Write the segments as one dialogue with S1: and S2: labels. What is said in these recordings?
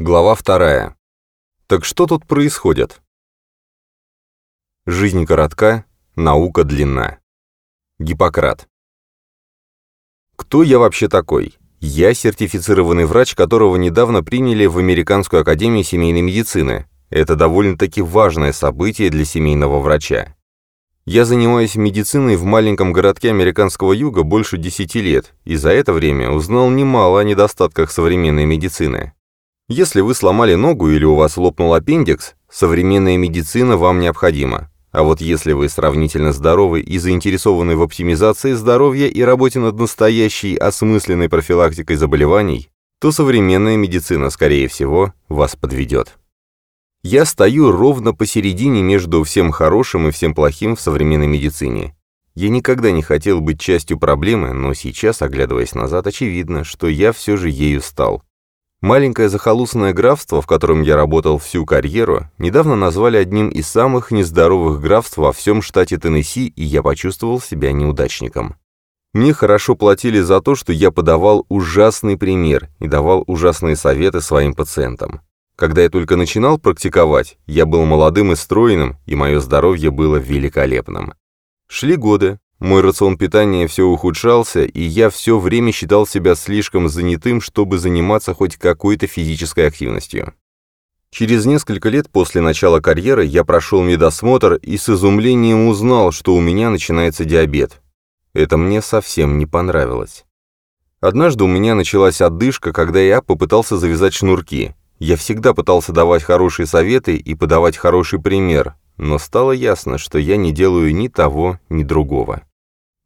S1: Глава вторая. Так что тут происходит? Жизнь коротка, наука длинна. Гиппократ. Кто я вообще такой? Я сертифицированный врач, которого недавно приняли в Американскую академию семейной медицины. Это довольно-таки важное событие для семейного врача. Я занимаюсь медициной в маленьком городке американского юга больше 10 лет, и за это время узнал немало о недостатках современной медицины. Если вы сломали ногу или у вас лопнул аппендикс, современная медицина вам необходима. А вот если вы сравнительно здоровы и заинтересованы в оптимизации здоровья и работе над настоящей осмысленной профилактикой заболеваний, то современная медицина, скорее всего, вас подведет. Я стою ровно посередине между всем хорошим и всем плохим в современной медицине. Я никогда не хотел быть частью проблемы, но сейчас, оглядываясь назад, очевидно, что я все же ею стал. Маленькое захолустное графство, в котором я работал всю карьеру, недавно назвали одним из самых нездоровых графств во всем штате Теннесси, и я почувствовал себя неудачником. Мне хорошо платили за то, что я подавал ужасный пример и давал ужасные советы своим пациентам. Когда я только начинал практиковать, я был молодым и стройным, и мое здоровье было великолепным. Шли годы, мой рацион питания все ухудшался, и я все время считал себя слишком занятым, чтобы заниматься хоть какой-то физической активностью. Через несколько лет после начала карьеры я прошел медосмотр и с изумлением узнал, что у меня начинается диабет. Это мне совсем не понравилось. Однажды у меня началась отдышка, когда я попытался завязать шнурки. Я всегда пытался давать хорошие советы и подавать хороший пример, но стало ясно, что я не делаю ни того, ни другого.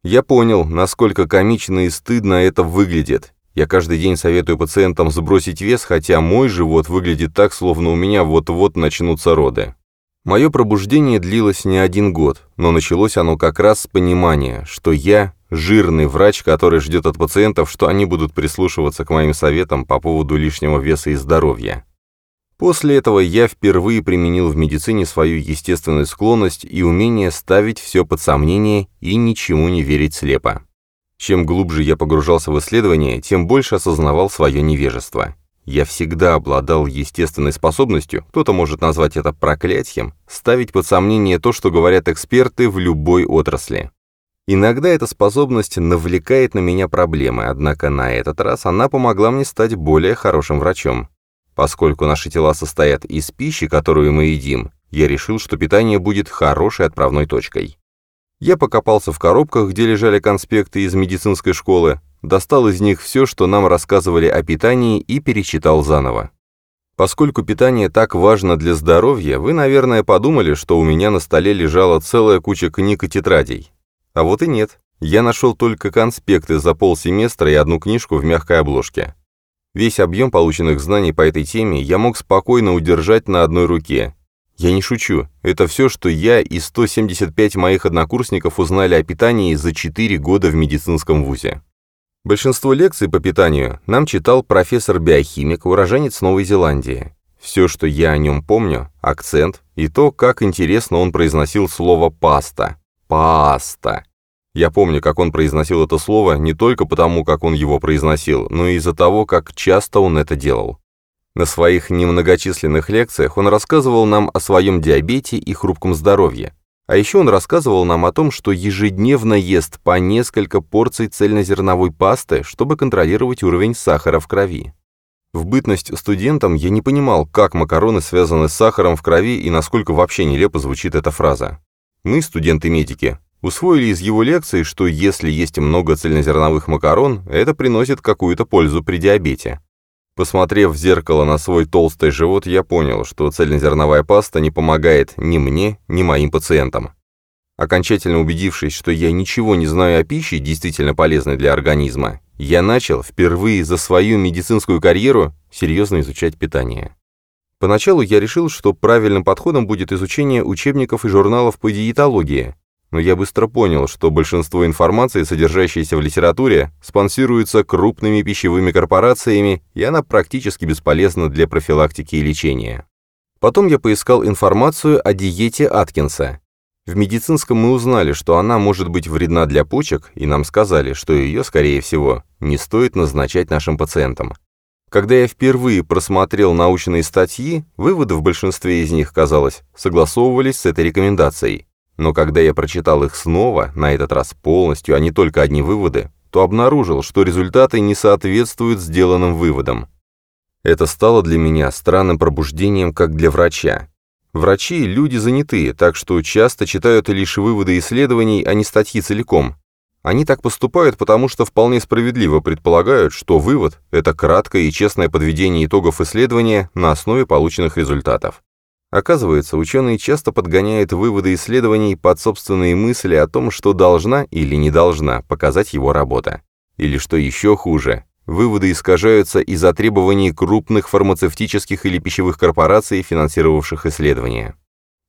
S1: Я понял, насколько комично и стыдно это выглядит. Я каждый день советую пациентам сбросить вес, хотя мой живот выглядит так, словно у меня вот-вот начнутся роды. Мое пробуждение длилось не один год, но началось оно как раз с понимания, что я жирный врач, который ждет от пациентов, что они будут прислушиваться к моим советам по поводу лишнего веса и здоровья. После этого я впервые применил в медицине свою естественную склонность и умение ставить все под сомнение и ничему не верить слепо. Чем глубже я погружался в исследование, тем больше осознавал свое невежество. Я всегда обладал естественной способностью, кто-то может назвать это проклятием, ставить под сомнение то, что говорят эксперты в любой отрасли. Иногда эта способность навлекает на меня проблемы, однако на этот раз она помогла мне стать более хорошим врачом. Поскольку наши тела состоят из пищи, которую мы едим, я решил, что питание будет хорошей отправной точкой. Я покопался в коробках, где лежали конспекты из медицинской школы, достал из них все, что нам рассказывали о питании, и перечитал заново. Поскольку питание так важно для здоровья, вы, наверное, подумали, что у меня на столе лежала целая куча книг и тетрадей. А вот и нет. Я нашел только конспекты за полсеместра и одну книжку в мягкой обложке. Весь объем полученных знаний по этой теме я мог спокойно удержать на одной руке. Я не шучу, это все, что я и 175 моих однокурсников узнали о питании за 4 года в медицинском вузе. Большинство лекций по питанию нам читал профессор-биохимик, уроженец Новой Зеландии. Все, что я о нем помню, акцент и то, как интересно он произносил слово «паста». «Паста». Я помню, как он произносил это слово не только потому, как он его произносил, но и из-за того, как часто он это делал. На своих немногочисленных лекциях он рассказывал нам о своем диабете и хрупком здоровье. А еще он рассказывал нам о том, что ежедневно ест по несколько порций цельнозерновой пасты, чтобы контролировать уровень сахара в крови. В бытность студентом я не понимал, как макароны связаны с сахаром в крови и насколько вообще нелепо звучит эта фраза. Мы, студенты-медики, Усвоили из его лекции, что если есть много цельнозерновых макарон, это приносит какую-то пользу при диабете. Посмотрев в зеркало на свой толстый живот, я понял, что цельнозерновая паста не помогает ни мне, ни моим пациентам. Окончательно убедившись, что я ничего не знаю о пище, действительно полезной для организма, я начал впервые за свою медицинскую карьеру серьезно изучать питание. Поначалу я решил, что правильным подходом будет изучение учебников и журналов по диетологии, но я быстро понял, что большинство информации, содержащейся в литературе, спонсируется крупными пищевыми корпорациями, и она практически бесполезна для профилактики и лечения. Потом я поискал информацию о диете Аткинса. В медицинском мы узнали, что она может быть вредна для почек, и нам сказали, что ее, скорее всего, не стоит назначать нашим пациентам. Когда я впервые просмотрел научные статьи, выводы в большинстве из них, казалось, согласовывались с этой рекомендацией. Но когда я прочитал их снова, на этот раз полностью, а не только одни выводы, то обнаружил, что результаты не соответствуют сделанным выводам. Это стало для меня странным пробуждением, как для врача. Врачи – люди занятые, так что часто читают лишь выводы исследований, а не статьи целиком, они так поступают, потому что вполне справедливо предполагают, что вывод – это краткое и честное подведение итогов исследования на основе полученных результатов. Оказывается, ученые часто подгоняют выводы исследований под собственные мысли о том, что должна или не должна показать его работа. Или что еще хуже, выводы искажаются из-за требований крупных фармацевтических или пищевых корпораций, финансировавших исследования.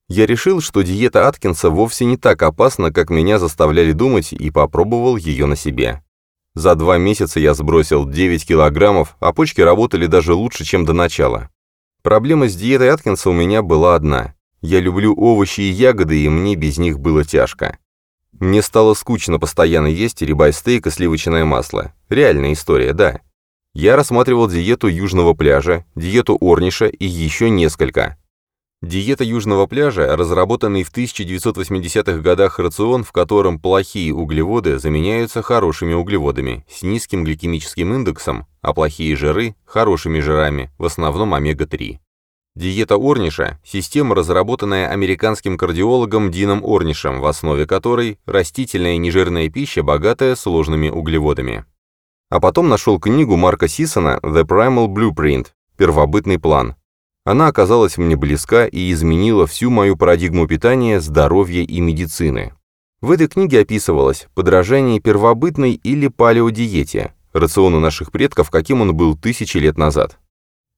S1: Я решил, что диета Аткинса вовсе не так опасна, как меня заставляли думать, и попробовал ее на себе. За два месяца я сбросил 9 килограммов, а почки работали даже лучше, чем до начала. Проблема с диетой Аткинса у меня была одна. Я люблю овощи и ягоды, и мне без них было тяжко. Мне стало скучно постоянно есть рибай-стейк и сливочное масло. Реальная история, да. Я рассматривал диету Южного пляжа, диету Орниша и еще несколько. Диета Южного пляжа, разработанный в 1980-х годах рацион, в котором плохие углеводы заменяются хорошими углеводами с низким гликемическим индексом, а плохие жиры – хорошими жирами, в основном омега-3. Диета Орниша – система, разработанная американским кардиологом Дином Орнишем, в основе которой растительная нежирная пища, богатая сложными углеводами. А потом нашел книгу Марка Сисона «The Primal Blueprint» – «Первобытный план», она оказалась мне близка и изменила всю мою парадигму питания, здоровья и медицины. В этой книге описывалось подражание первобытной или палеодиете, рациону наших предков, каким он был тысячи лет назад.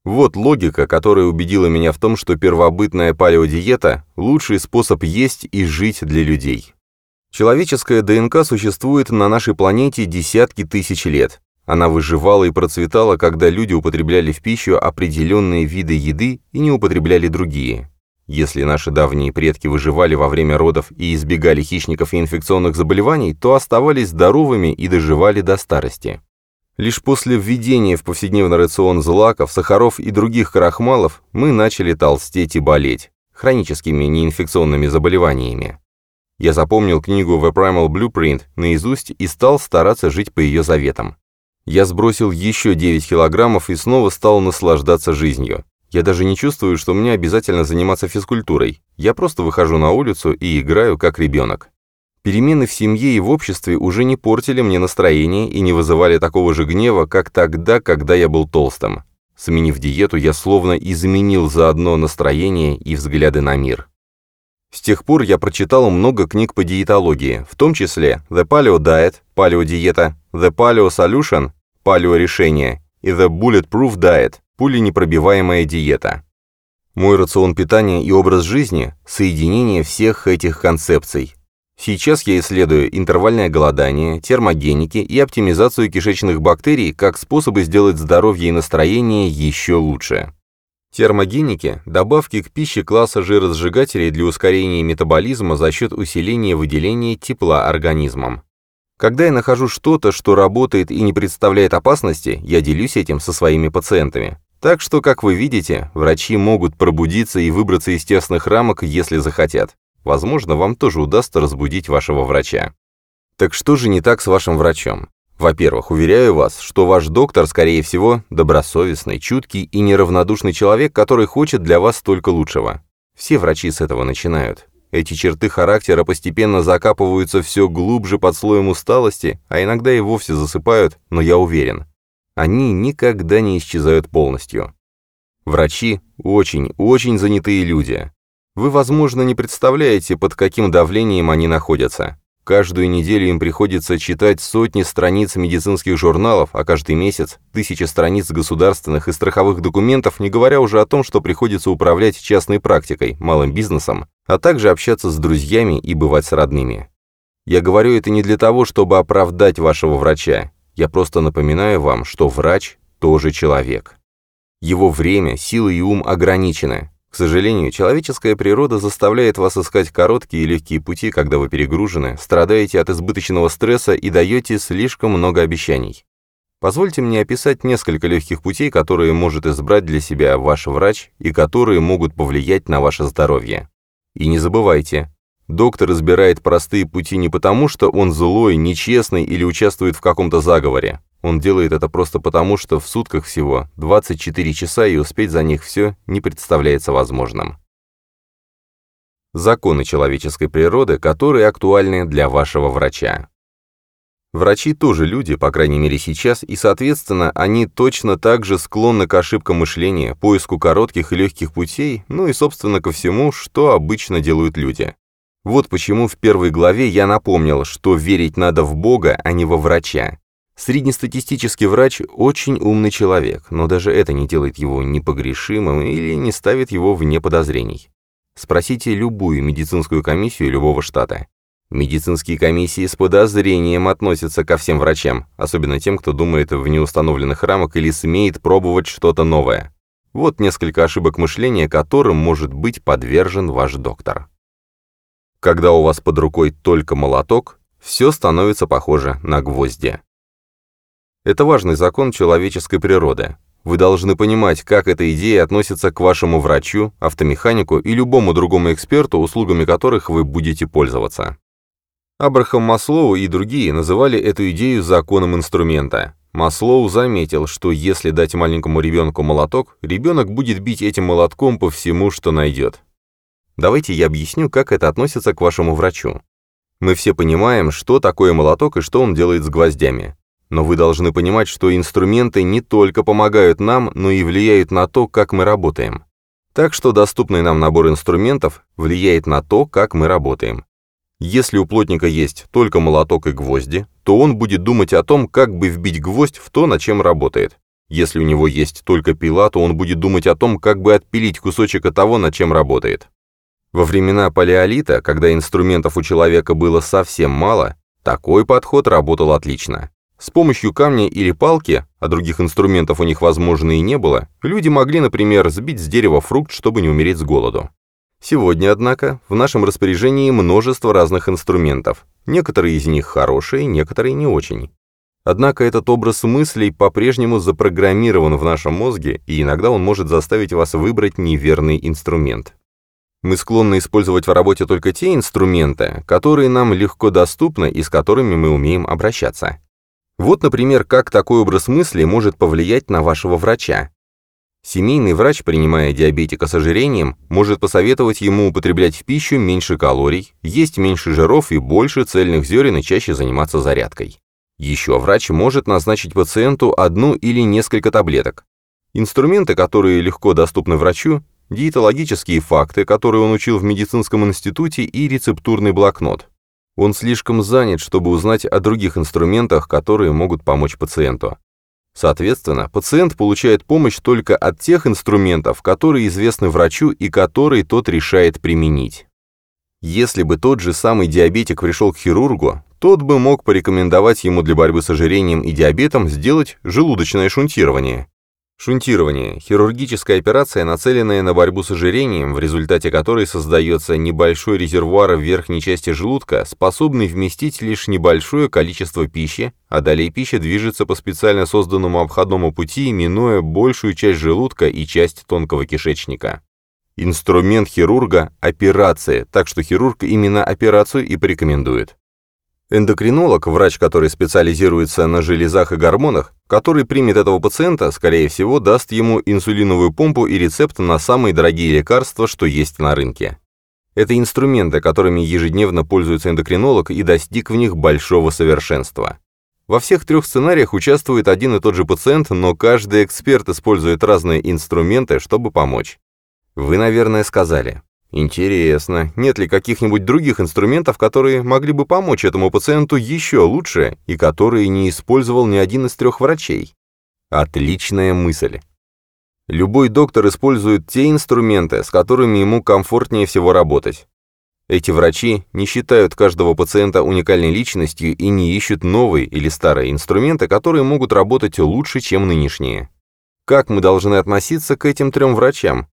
S1: Вот логика, которая убедила меня в том, что первобытная палеодиета – лучший способ есть и жить для людей. Человеческая ДНК существует на нашей планете десятки тысяч лет, она выживала и процветала, когда люди употребляли в пищу определенные виды еды и не употребляли другие. Если наши давние предки выживали во время родов и избегали хищников и инфекционных заболеваний, то оставались здоровыми и доживали до старости. Лишь после введения в повседневный рацион злаков, сахаров и других крахмалов мы начали толстеть и болеть хроническими неинфекционными заболеваниями. Я запомнил книгу The Primal Blueprint наизусть и стал стараться жить по ее заветам. Я сбросил еще 9 килограммов и снова стал наслаждаться жизнью. Я даже не чувствую, что мне обязательно заниматься физкультурой. Я просто выхожу на улицу и играю как ребенок. Перемены в семье и в обществе уже не портили мне настроение и не вызывали такого же гнева, как тогда, когда я был толстым. Сменив диету, я словно изменил заодно настроение и взгляды на мир. С тех пор я прочитал много книг по диетологии, в том числе The Paleo Diet, палеодиета, The Paleo Solution, палеорешение и The Bulletproof Diet, пуленепробиваемая диета. Мой рацион питания и образ жизни – соединение всех этих концепций. Сейчас я исследую интервальное голодание, термогеники и оптимизацию кишечных бактерий как способы сделать здоровье и настроение еще лучше. Термогеники – добавки к пище класса жиросжигателей для ускорения метаболизма за счет усиления выделения тепла организмом. Когда я нахожу что-то, что работает и не представляет опасности, я делюсь этим со своими пациентами. Так что, как вы видите, врачи могут пробудиться и выбраться из тесных рамок, если захотят. Возможно, вам тоже удастся разбудить вашего врача. Так что же не так с вашим врачом? Во-первых, уверяю вас, что ваш доктор, скорее всего, добросовестный, чуткий и неравнодушный человек, который хочет для вас только лучшего. Все врачи с этого начинают. Эти черты характера постепенно закапываются все глубже под слоем усталости, а иногда и вовсе засыпают, но я уверен, они никогда не исчезают полностью. Врачи – очень, очень занятые люди. Вы, возможно, не представляете, под каким давлением они находятся. Каждую неделю им приходится читать сотни страниц медицинских журналов, а каждый месяц – тысячи страниц государственных и страховых документов, не говоря уже о том, что приходится управлять частной практикой, малым бизнесом, а также общаться с друзьями и бывать с родными. Я говорю это не для того, чтобы оправдать вашего врача. Я просто напоминаю вам, что врач тоже человек. Его время, силы и ум ограничены. К сожалению, человеческая природа заставляет вас искать короткие и легкие пути, когда вы перегружены, страдаете от избыточного стресса и даете слишком много обещаний. Позвольте мне описать несколько легких путей, которые может избрать для себя ваш врач и которые могут повлиять на ваше здоровье. И не забывайте, доктор избирает простые пути не потому, что он злой, нечестный или участвует в каком-то заговоре. Он делает это просто потому, что в сутках всего 24 часа и успеть за них все не представляется возможным. Законы человеческой природы, которые актуальны для вашего врача. Врачи тоже люди, по крайней мере сейчас, и, соответственно, они точно так же склонны к ошибкам мышления, поиску коротких и легких путей, ну и, собственно, ко всему, что обычно делают люди. Вот почему в первой главе я напомнил, что верить надо в Бога, а не во врача. Среднестатистический врач – очень умный человек, но даже это не делает его непогрешимым или не ставит его вне подозрений. Спросите любую медицинскую комиссию любого штата. Медицинские комиссии с подозрением относятся ко всем врачам, особенно тем, кто думает в неустановленных рамок или смеет пробовать что-то новое. Вот несколько ошибок мышления, которым может быть подвержен ваш доктор. Когда у вас под рукой только молоток, все становится похоже на гвозди. Это важный закон человеческой природы. Вы должны понимать, как эта идея относится к вашему врачу, автомеханику и любому другому эксперту, услугами которых вы будете пользоваться. Абрахам Маслоу и другие называли эту идею законом инструмента. Маслоу заметил, что если дать маленькому ребенку молоток, ребенок будет бить этим молотком по всему, что найдет. Давайте я объясню, как это относится к вашему врачу. Мы все понимаем, что такое молоток и что он делает с гвоздями. Но вы должны понимать, что инструменты не только помогают нам, но и влияют на то, как мы работаем. Так что доступный нам набор инструментов влияет на то, как мы работаем. Если у плотника есть только молоток и гвозди, то он будет думать о том, как бы вбить гвоздь в то, на чем работает. Если у него есть только пила, то он будет думать о том, как бы отпилить кусочек от того, над чем работает. Во времена палеолита, когда инструментов у человека было совсем мало, такой подход работал отлично. С помощью камня или палки, а других инструментов у них, возможно, и не было, люди могли, например, сбить с дерева фрукт, чтобы не умереть с голоду. Сегодня, однако, в нашем распоряжении множество разных инструментов. Некоторые из них хорошие, некоторые не очень. Однако этот образ мыслей по-прежнему запрограммирован в нашем мозге, и иногда он может заставить вас выбрать неверный инструмент. Мы склонны использовать в работе только те инструменты, которые нам легко доступны и с которыми мы умеем обращаться. Вот, например, как такой образ мысли может повлиять на вашего врача. Семейный врач, принимая диабетика с ожирением, может посоветовать ему употреблять в пищу меньше калорий, есть меньше жиров и больше цельных зерен и чаще заниматься зарядкой. Еще врач может назначить пациенту одну или несколько таблеток. Инструменты, которые легко доступны врачу, диетологические факты, которые он учил в медицинском институте, и рецептурный блокнот. Он слишком занят, чтобы узнать о других инструментах, которые могут помочь пациенту. Соответственно, пациент получает помощь только от тех инструментов, которые известны врачу и которые тот решает применить. Если бы тот же самый диабетик пришел к хирургу, тот бы мог порекомендовать ему для борьбы с ожирением и диабетом сделать желудочное шунтирование, Шунтирование – хирургическая операция, нацеленная на борьбу с ожирением, в результате которой создается небольшой резервуар в верхней части желудка, способный вместить лишь небольшое количество пищи, а далее пища движется по специально созданному обходному пути, минуя большую часть желудка и часть тонкого кишечника. Инструмент хирурга – операция, так что хирург именно операцию и порекомендует. Эндокринолог, врач, который специализируется на железах и гормонах, который примет этого пациента, скорее всего, даст ему инсулиновую помпу и рецепт на самые дорогие лекарства, что есть на рынке. Это инструменты, которыми ежедневно пользуется эндокринолог и достиг в них большого совершенства. Во всех трех сценариях участвует один и тот же пациент, но каждый эксперт использует разные инструменты, чтобы помочь. Вы, наверное, сказали, Интересно, нет ли каких-нибудь других инструментов, которые могли бы помочь этому пациенту еще лучше и которые не использовал ни один из трех врачей? Отличная мысль. Любой доктор использует те инструменты, с которыми ему комфортнее всего работать. Эти врачи не считают каждого пациента уникальной личностью и не ищут новые или старые инструменты, которые могут работать лучше, чем нынешние. Как мы должны относиться к этим трем врачам?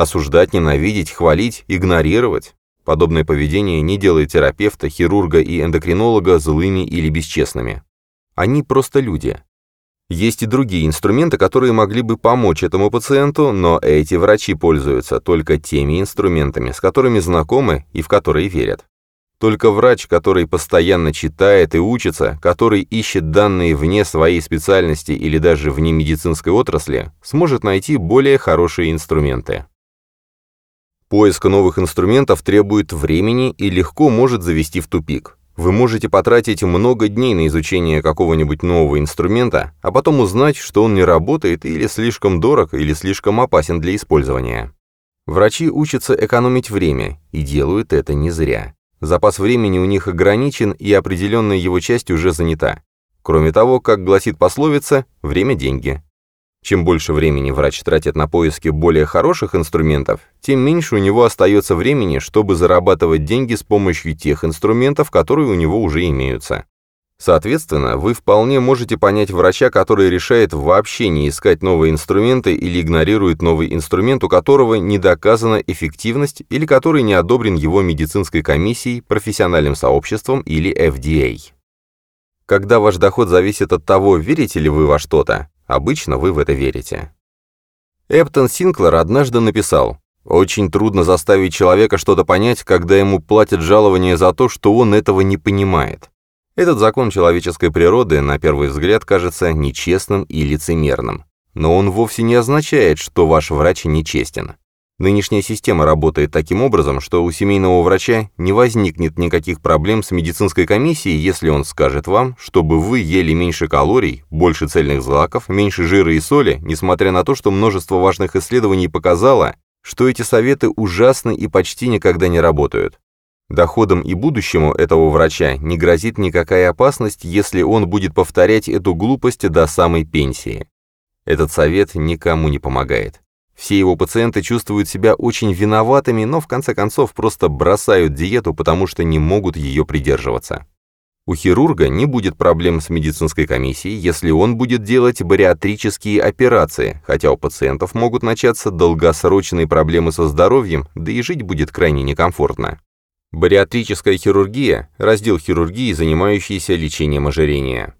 S1: Осуждать, ненавидеть, хвалить, игнорировать. Подобное поведение не делает терапевта, хирурга и эндокринолога злыми или бесчестными. Они просто люди. Есть и другие инструменты, которые могли бы помочь этому пациенту, но эти врачи пользуются только теми инструментами, с которыми знакомы и в которые верят. Только врач, который постоянно читает и учится, который ищет данные вне своей специальности или даже вне медицинской отрасли, сможет найти более хорошие инструменты. Поиск новых инструментов требует времени и легко может завести в тупик. Вы можете потратить много дней на изучение какого-нибудь нового инструмента, а потом узнать, что он не работает или слишком дорог, или слишком опасен для использования. Врачи учатся экономить время и делают это не зря. Запас времени у них ограничен, и определенная его часть уже занята. Кроме того, как гласит пословица, время – деньги. Чем больше времени врач тратит на поиски более хороших инструментов, тем меньше у него остается времени, чтобы зарабатывать деньги с помощью тех инструментов, которые у него уже имеются. Соответственно, вы вполне можете понять врача, который решает вообще не искать новые инструменты или игнорирует новый инструмент, у которого не доказана эффективность или который не одобрен его медицинской комиссией, профессиональным сообществом или FDA. Когда ваш доход зависит от того, верите ли вы во что-то, Обычно вы в это верите. Эптон Синклер однажды написал, «Очень трудно заставить человека что-то понять, когда ему платят жалование за то, что он этого не понимает». Этот закон человеческой природы, на первый взгляд, кажется нечестным и лицемерным. Но он вовсе не означает, что ваш врач нечестен. Нынешняя система работает таким образом, что у семейного врача не возникнет никаких проблем с медицинской комиссией, если он скажет вам, чтобы вы ели меньше калорий, больше цельных злаков, меньше жира и соли, несмотря на то, что множество важных исследований показало, что эти советы ужасны и почти никогда не работают. Доходам и будущему этого врача не грозит никакая опасность, если он будет повторять эту глупость до самой пенсии. Этот совет никому не помогает. Все его пациенты чувствуют себя очень виноватыми, но в конце концов просто бросают диету, потому что не могут ее придерживаться. У хирурга не будет проблем с медицинской комиссией, если он будет делать бариатрические операции, хотя у пациентов могут начаться долгосрочные проблемы со здоровьем, да и жить будет крайне некомфортно. Бариатрическая хирургия – раздел хирургии, занимающийся лечением ожирения.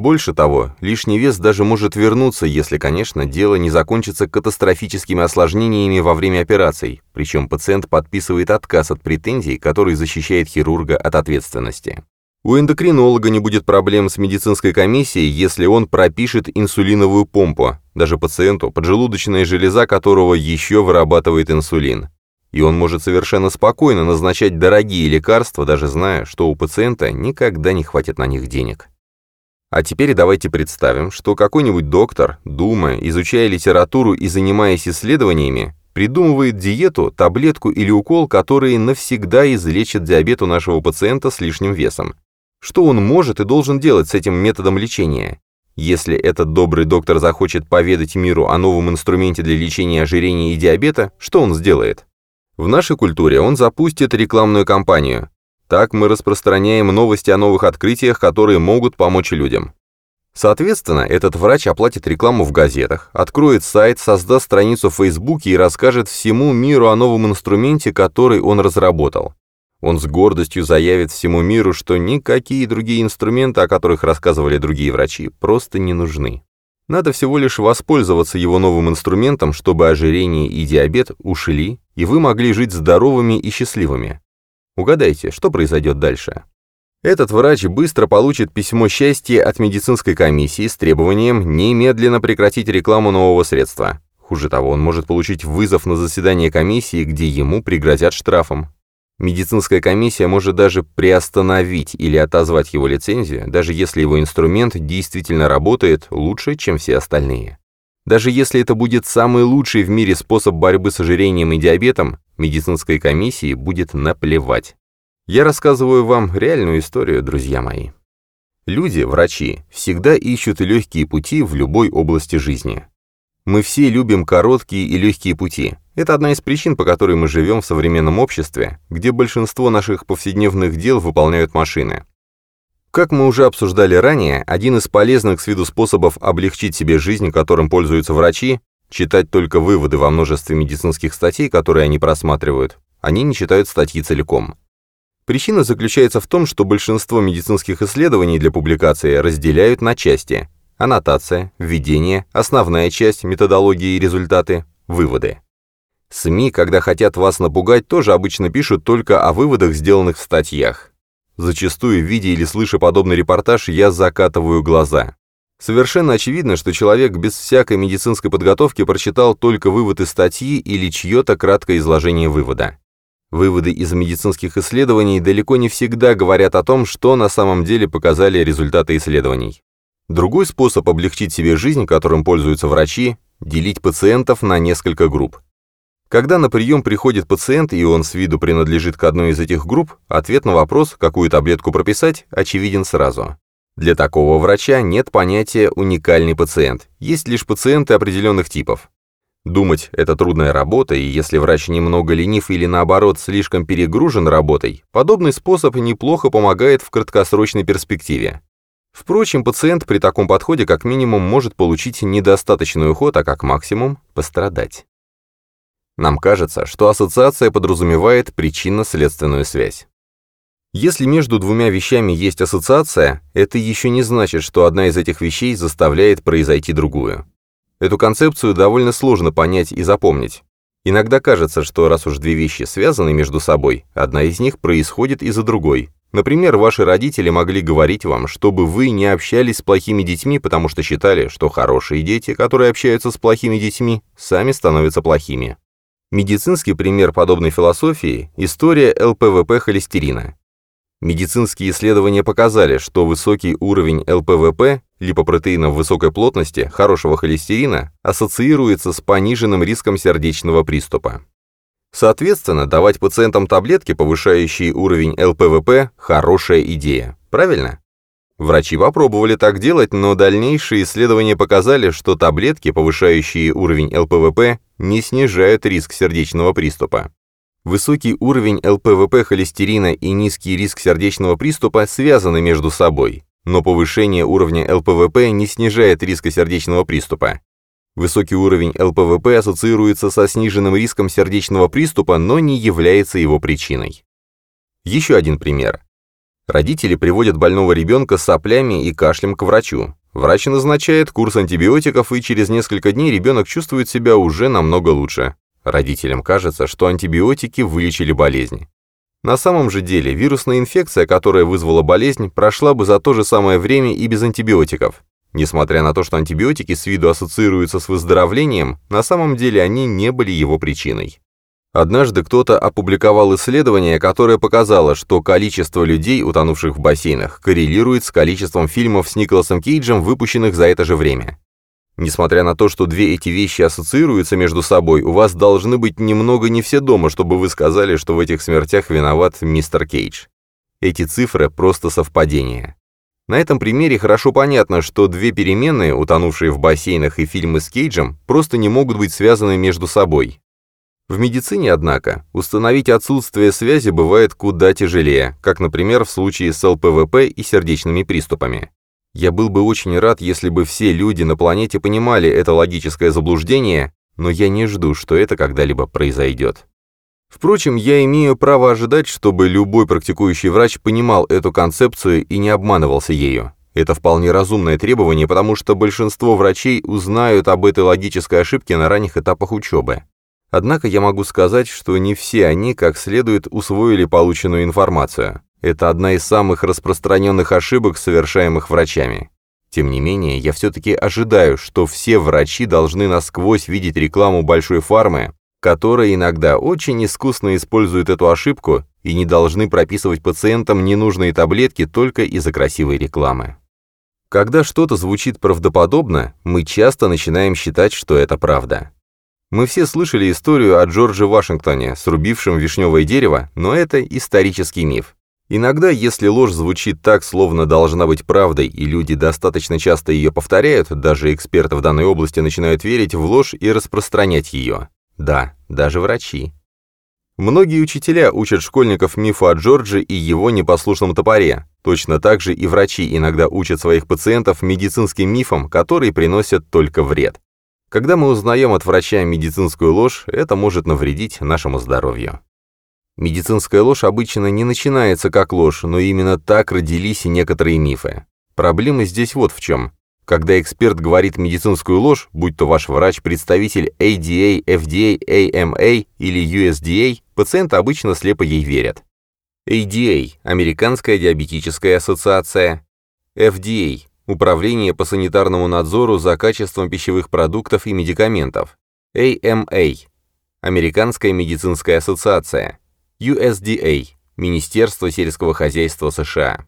S1: Больше того, лишний вес даже может вернуться, если, конечно, дело не закончится катастрофическими осложнениями во время операций, причем пациент подписывает отказ от претензий, который защищает хирурга от ответственности. У эндокринолога не будет проблем с медицинской комиссией, если он пропишет инсулиновую помпу, даже пациенту, поджелудочная железа которого еще вырабатывает инсулин. И он может совершенно спокойно назначать дорогие лекарства, даже зная, что у пациента никогда не хватит на них денег. А теперь давайте представим, что какой-нибудь доктор, думая, изучая литературу и занимаясь исследованиями, придумывает диету, таблетку или укол, которые навсегда излечат диабет у нашего пациента с лишним весом. Что он может и должен делать с этим методом лечения? Если этот добрый доктор захочет поведать миру о новом инструменте для лечения ожирения и диабета, что он сделает? В нашей культуре он запустит рекламную кампанию. Так мы распространяем новости о новых открытиях, которые могут помочь людям. Соответственно, этот врач оплатит рекламу в газетах, откроет сайт, создаст страницу в Фейсбуке и расскажет всему миру о новом инструменте, который он разработал. Он с гордостью заявит всему миру, что никакие другие инструменты, о которых рассказывали другие врачи, просто не нужны. Надо всего лишь воспользоваться его новым инструментом, чтобы ожирение и диабет ушли, и вы могли жить здоровыми и счастливыми. Угадайте, что произойдет дальше? Этот врач быстро получит письмо счастья от медицинской комиссии с требованием немедленно прекратить рекламу нового средства. Хуже того, он может получить вызов на заседание комиссии, где ему пригрозят штрафом. Медицинская комиссия может даже приостановить или отозвать его лицензию, даже если его инструмент действительно работает лучше, чем все остальные. Даже если это будет самый лучший в мире способ борьбы с ожирением и диабетом, медицинской комиссии будет наплевать. Я рассказываю вам реальную историю, друзья мои. Люди, врачи, всегда ищут легкие пути в любой области жизни. Мы все любим короткие и легкие пути. Это одна из причин, по которой мы живем в современном обществе, где большинство наших повседневных дел выполняют машины. Как мы уже обсуждали ранее, один из полезных с виду способов облегчить себе жизнь, которым пользуются врачи, читать только выводы во множестве медицинских статей, которые они просматривают. Они не читают статьи целиком. Причина заключается в том, что большинство медицинских исследований для публикации разделяют на части. аннотация, введение, основная часть, методологии и результаты, выводы. СМИ, когда хотят вас напугать, тоже обычно пишут только о выводах, сделанных в статьях. Зачастую, видя или слыша подобный репортаж, я закатываю глаза. Совершенно очевидно, что человек без всякой медицинской подготовки прочитал только вывод из статьи или чье-то краткое изложение вывода. Выводы из медицинских исследований далеко не всегда говорят о том, что на самом деле показали результаты исследований. Другой способ облегчить себе жизнь, которым пользуются врачи – делить пациентов на несколько групп. Когда на прием приходит пациент, и он с виду принадлежит к одной из этих групп, ответ на вопрос, какую таблетку прописать, очевиден сразу. Для такого врача нет понятия «уникальный пациент», есть лишь пациенты определенных типов. Думать – это трудная работа, и если врач немного ленив или наоборот слишком перегружен работой, подобный способ неплохо помогает в краткосрочной перспективе. Впрочем, пациент при таком подходе как минимум может получить недостаточный уход, а как максимум – пострадать. Нам кажется, что ассоциация подразумевает причинно-следственную связь. Если между двумя вещами есть ассоциация, это еще не значит, что одна из этих вещей заставляет произойти другую. Эту концепцию довольно сложно понять и запомнить. Иногда кажется, что раз уж две вещи связаны между собой, одна из них происходит из-за другой. Например, ваши родители могли говорить вам, чтобы вы не общались с плохими детьми, потому что считали, что хорошие дети, которые общаются с плохими детьми, сами становятся плохими. Медицинский пример подобной философии – история ЛПВП холестерина. Медицинские исследования показали, что высокий уровень ЛПВП, липопротеинов высокой плотности, хорошего холестерина, ассоциируется с пониженным риском сердечного приступа. Соответственно, давать пациентам таблетки, повышающие уровень ЛПВП – хорошая идея. Правильно? Врачи попробовали так делать, но дальнейшие исследования показали, что таблетки, повышающие уровень ЛПВП, не снижают риск сердечного приступа. Высокий уровень ЛПВП холестерина и низкий риск сердечного приступа связаны между собой, но повышение уровня ЛПВП не снижает риска сердечного приступа. Высокий уровень ЛПВП ассоциируется со сниженным риском сердечного приступа, но не является его причиной. Еще один пример. Родители приводят больного ребенка с соплями и кашлем к врачу. Врач назначает курс антибиотиков, и через несколько дней ребенок чувствует себя уже намного лучше. Родителям кажется, что антибиотики вылечили болезнь. На самом же деле, вирусная инфекция, которая вызвала болезнь, прошла бы за то же самое время и без антибиотиков. Несмотря на то, что антибиотики с виду ассоциируются с выздоровлением, на самом деле они не были его причиной. Однажды кто-то опубликовал исследование, которое показало, что количество людей, утонувших в бассейнах, коррелирует с количеством фильмов с Николасом Кейджем, выпущенных за это же время. Несмотря на то, что две эти вещи ассоциируются между собой, у вас должны быть немного не все дома, чтобы вы сказали, что в этих смертях виноват мистер Кейдж. Эти цифры просто совпадение. На этом примере хорошо понятно, что две переменные, утонувшие в бассейнах и фильмы с Кейджем, просто не могут быть связаны между собой. В медицине, однако, установить отсутствие связи бывает куда тяжелее, как, например, в случае с ЛПВП и сердечными приступами. Я был бы очень рад, если бы все люди на планете понимали это логическое заблуждение, но я не жду, что это когда-либо произойдет. Впрочем, я имею право ожидать, чтобы любой практикующий врач понимал эту концепцию и не обманывался ею. Это вполне разумное требование, потому что большинство врачей узнают об этой логической ошибке на ранних этапах учебы. Однако я могу сказать, что не все они как следует усвоили полученную информацию. Это одна из самых распространенных ошибок, совершаемых врачами. Тем не менее, я все-таки ожидаю, что все врачи должны насквозь видеть рекламу большой фармы, которая иногда очень искусно использует эту ошибку и не должны прописывать пациентам ненужные таблетки только из-за красивой рекламы. Когда что-то звучит правдоподобно, мы часто начинаем считать, что это правда. Мы все слышали историю о Джордже Вашингтоне, срубившем вишневое дерево, но это исторический миф. Иногда, если ложь звучит так, словно должна быть правдой, и люди достаточно часто ее повторяют, даже эксперты в данной области начинают верить в ложь и распространять ее. Да, даже врачи. Многие учителя учат школьников мифу о Джордже и его непослушном топоре. Точно так же и врачи иногда учат своих пациентов медицинским мифам, которые приносят только вред. Когда мы узнаем от врача медицинскую ложь, это может навредить нашему здоровью. Медицинская ложь обычно не начинается как ложь, но именно так родились и некоторые мифы. Проблема здесь вот в чем. Когда эксперт говорит медицинскую ложь, будь то ваш врач, представитель ADA, FDA, AMA или USDA, пациенты обычно слепо ей верят. ADA – Американская диабетическая ассоциация, FDA – Управление по санитарному надзору за качеством пищевых продуктов и медикаментов, AMA – Американская медицинская ассоциация, USDA – Министерство сельского хозяйства США.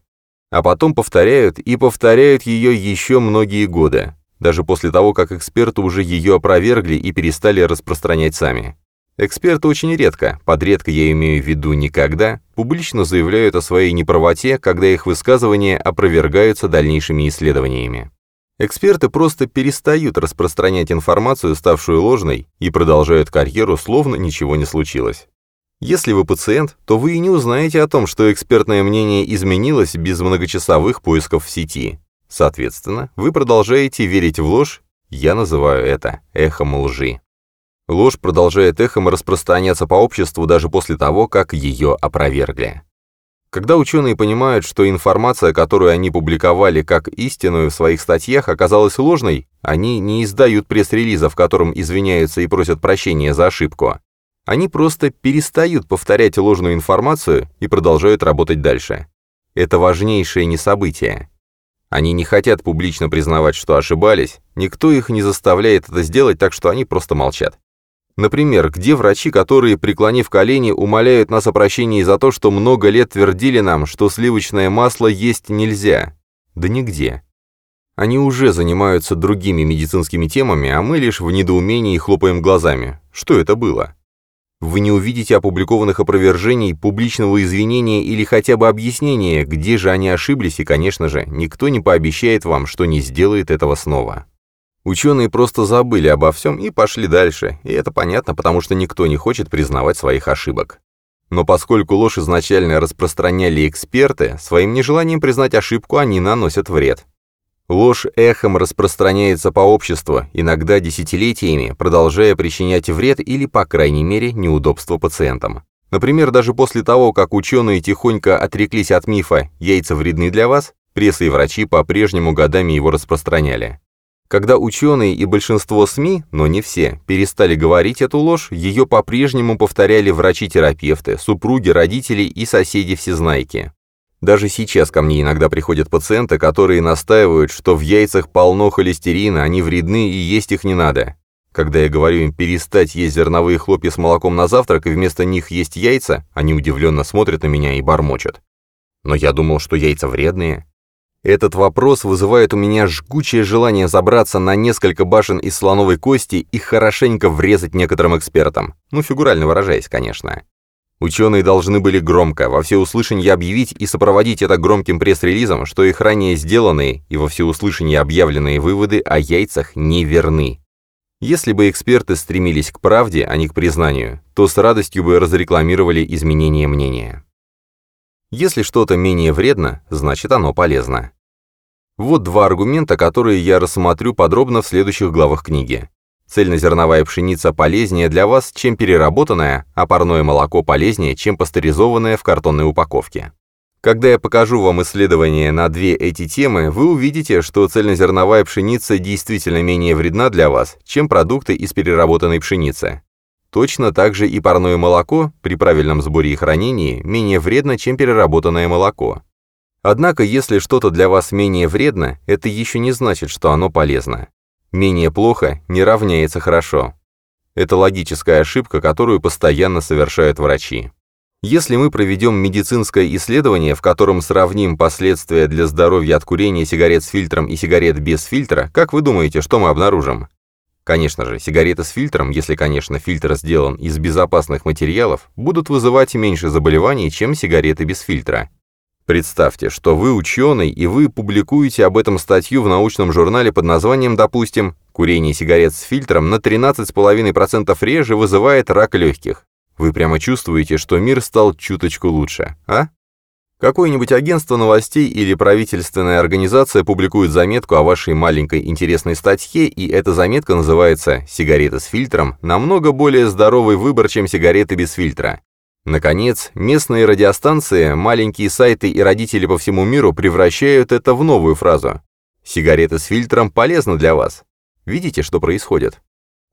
S1: А потом повторяют и повторяют ее еще многие годы, даже после того, как эксперты уже ее опровергли и перестали распространять сами. Эксперты очень редко, под редко я имею в виду никогда, публично заявляют о своей неправоте, когда их высказывания опровергаются дальнейшими исследованиями. Эксперты просто перестают распространять информацию, ставшую ложной, и продолжают карьеру, словно ничего не случилось. Если вы пациент, то вы и не узнаете о том, что экспертное мнение изменилось без многочасовых поисков в сети. Соответственно, вы продолжаете верить в ложь, я называю это эхом лжи. Ложь продолжает эхом распространяться по обществу даже после того, как ее опровергли. Когда ученые понимают, что информация, которую они публиковали как истинную в своих статьях, оказалась ложной, они не издают пресс-релиза, в котором извиняются и просят прощения за ошибку. Они просто перестают повторять ложную информацию и продолжают работать дальше. Это важнейшее не событие. Они не хотят публично признавать, что ошибались, никто их не заставляет это сделать, так что они просто молчат. Например, где врачи, которые, преклонив колени, умоляют нас о прощении за то, что много лет твердили нам, что сливочное масло есть нельзя? Да нигде. Они уже занимаются другими медицинскими темами, а мы лишь в недоумении хлопаем глазами. Что это было? Вы не увидите опубликованных опровержений, публичного извинения или хотя бы объяснения, где же они ошиблись, и, конечно же, никто не пообещает вам, что не сделает этого снова. Ученые просто забыли обо всем и пошли дальше, и это понятно, потому что никто не хочет признавать своих ошибок. Но поскольку ложь изначально распространяли эксперты, своим нежеланием признать ошибку они наносят вред. Ложь эхом распространяется по обществу, иногда десятилетиями, продолжая причинять вред или, по крайней мере, неудобство пациентам. Например, даже после того, как ученые тихонько отреклись от мифа «яйца вредны для вас», пресса и врачи по-прежнему годами его распространяли. Когда ученые и большинство СМИ, но не все, перестали говорить эту ложь, ее по-прежнему повторяли врачи-терапевты, супруги, родители и соседи-всезнайки. Даже сейчас ко мне иногда приходят пациенты, которые настаивают, что в яйцах полно холестерина, они вредны и есть их не надо. Когда я говорю им перестать есть зерновые хлопья с молоком на завтрак и вместо них есть яйца, они удивленно смотрят на меня и бормочут. Но я думал, что яйца вредные. Этот вопрос вызывает у меня жгучее желание забраться на несколько башен из слоновой кости и хорошенько врезать некоторым экспертам. Ну, фигурально выражаясь, конечно. Ученые должны были громко, во всеуслышание объявить и сопроводить это громким пресс-релизом, что их ранее сделанные и во всеуслышание объявленные выводы о яйцах неверны. Если бы эксперты стремились к правде, а не к признанию, то с радостью бы разрекламировали изменение мнения. Если что-то менее вредно, значит оно полезно. Вот два аргумента, которые я рассмотрю подробно в следующих главах книги. Цельнозерновая пшеница полезнее для вас, чем переработанная, а парное молоко полезнее, чем пастеризованное в картонной упаковке. Когда я покажу вам исследования на две эти темы, вы увидите, что цельнозерновая пшеница действительно менее вредна для вас, чем продукты из переработанной пшеницы. Точно так же и парное молоко, при правильном сборе и хранении, менее вредно, чем переработанное молоко. Однако, если что-то для вас менее вредно, это еще не значит, что оно полезно. Менее плохо не равняется хорошо. Это логическая ошибка, которую постоянно совершают врачи. Если мы проведем медицинское исследование, в котором сравним последствия для здоровья от курения сигарет с фильтром и сигарет без фильтра, как вы думаете, что мы обнаружим? Конечно же, сигареты с фильтром, если, конечно, фильтр сделан из безопасных материалов, будут вызывать меньше заболеваний, чем сигареты без фильтра. Представьте, что вы ученый, и вы публикуете об этом статью в научном журнале под названием, допустим, «Курение сигарет с фильтром на 13,5% реже вызывает рак легких». Вы прямо чувствуете, что мир стал чуточку лучше, а? Какое-нибудь агентство новостей или правительственная организация публикует заметку о вашей маленькой интересной статье, и эта заметка называется «Сигареты с фильтром – намного более здоровый выбор, чем сигареты без фильтра». Наконец, местные радиостанции, маленькие сайты и родители по всему миру превращают это в новую фразу. Сигареты с фильтром полезны для вас. Видите, что происходит?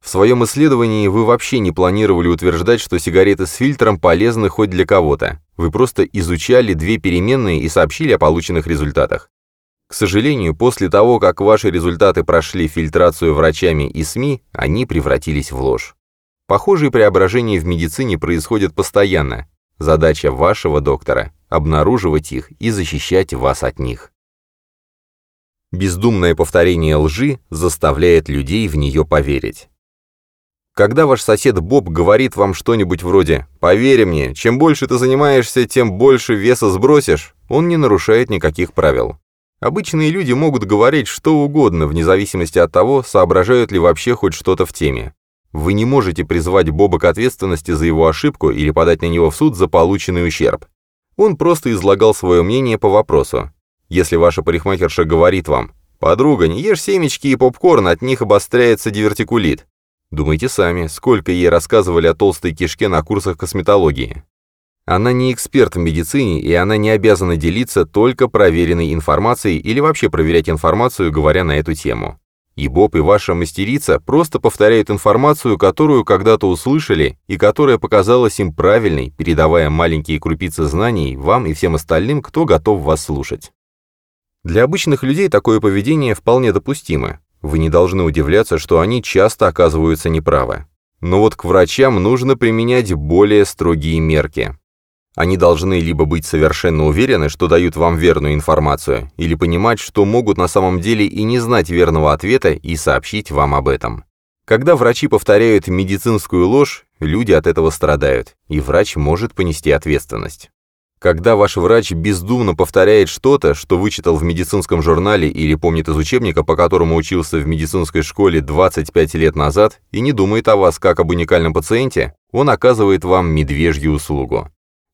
S1: В своем исследовании вы вообще не планировали утверждать, что сигареты с фильтром полезны хоть для кого-то. Вы просто изучали две переменные и сообщили о полученных результатах. К сожалению, после того, как ваши результаты прошли фильтрацию врачами и СМИ, они превратились в ложь. Похожие преображения в медицине происходят постоянно. Задача вашего доктора – обнаруживать их и защищать вас от них. Бездумное повторение лжи заставляет людей в нее поверить. Когда ваш сосед Боб говорит вам что-нибудь вроде «Поверь мне, чем больше ты занимаешься, тем больше веса сбросишь», он не нарушает никаких правил. Обычные люди могут говорить что угодно, вне зависимости от того, соображают ли вообще хоть что-то в теме. Вы не можете призвать Боба к ответственности за его ошибку или подать на него в суд за полученный ущерб. Он просто излагал свое мнение по вопросу. Если ваша парикмахерша говорит вам «Подруга, не ешь семечки и попкорн, от них обостряется дивертикулит», думайте сами, сколько ей рассказывали о толстой кишке на курсах косметологии. Она не эксперт в медицине, и она не обязана делиться только проверенной информацией или вообще проверять информацию, говоря на эту тему. И Боб, и ваша мастерица просто повторяют информацию, которую когда-то услышали и которая показалась им правильной, передавая маленькие крупицы знаний вам и всем остальным, кто готов вас слушать. Для обычных людей такое поведение вполне допустимо. Вы не должны удивляться, что они часто оказываются неправы. Но вот к врачам нужно применять более строгие мерки. Они должны либо быть совершенно уверены, что дают вам верную информацию, или понимать, что могут на самом деле и не знать верного ответа и сообщить вам об этом. Когда врачи повторяют медицинскую ложь, люди от этого страдают, и врач может понести ответственность. Когда ваш врач бездумно повторяет что-то, что вычитал в медицинском журнале или помнит из учебника, по которому учился в медицинской школе 25 лет назад, и не думает о вас как об уникальном пациенте, он оказывает вам медвежью услугу.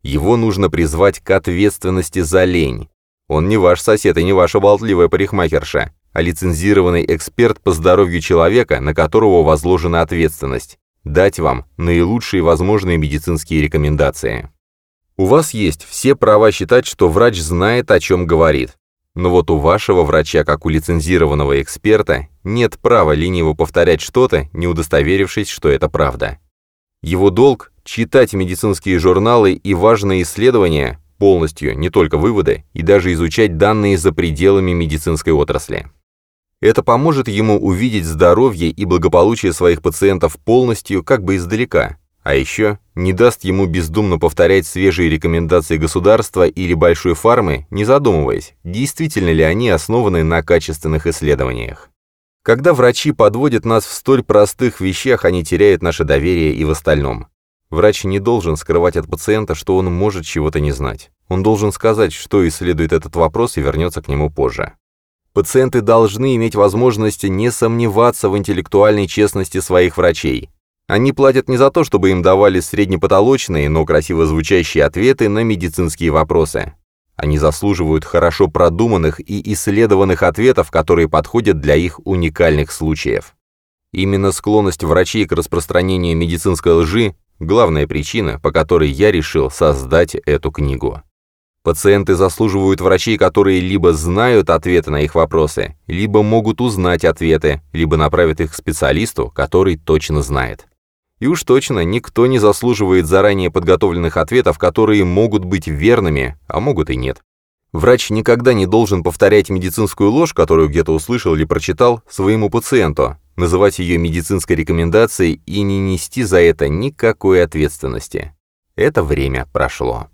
S1: Его нужно призвать к ответственности за лень. Он не ваш сосед и не ваша болтливая парикмахерша, а лицензированный эксперт по здоровью человека, на которого возложена ответственность, дать вам наилучшие возможные медицинские рекомендации. У вас есть все права считать, что врач знает, о чем говорит. Но вот у вашего врача, как у лицензированного эксперта, нет права лениво повторять что-то, не удостоверившись, что это правда. Его долг – читать медицинские журналы и важные исследования, полностью, не только выводы, и даже изучать данные за пределами медицинской отрасли. Это поможет ему увидеть здоровье и благополучие своих пациентов полностью, как бы издалека, а еще не даст ему бездумно повторять свежие рекомендации государства или большой фармы, не задумываясь, действительно ли они основаны на качественных исследованиях. Когда врачи подводят нас в столь простых вещах, они теряют наше доверие и в остальном. Врач не должен скрывать от пациента, что он может чего-то не знать. Он должен сказать, что исследует этот вопрос и вернется к нему позже. Пациенты должны иметь возможность не сомневаться в интеллектуальной честности своих врачей. Они платят не за то, чтобы им давали среднепотолочные, но красиво звучащие ответы на медицинские вопросы. Они заслуживают хорошо продуманных и исследованных ответов, которые подходят для их уникальных случаев. Именно склонность врачей к распространению медицинской лжи – главная причина, по которой я решил создать эту книгу. Пациенты заслуживают врачей, которые либо знают ответы на их вопросы, либо могут узнать ответы, либо направят их к специалисту, который точно знает. И уж точно никто не заслуживает заранее подготовленных ответов, которые могут быть верными, а могут и нет. Врач никогда не должен повторять медицинскую ложь, которую где-то услышал или прочитал, своему пациенту, называть ее медицинской рекомендацией и не нести за это никакой ответственности. Это время прошло.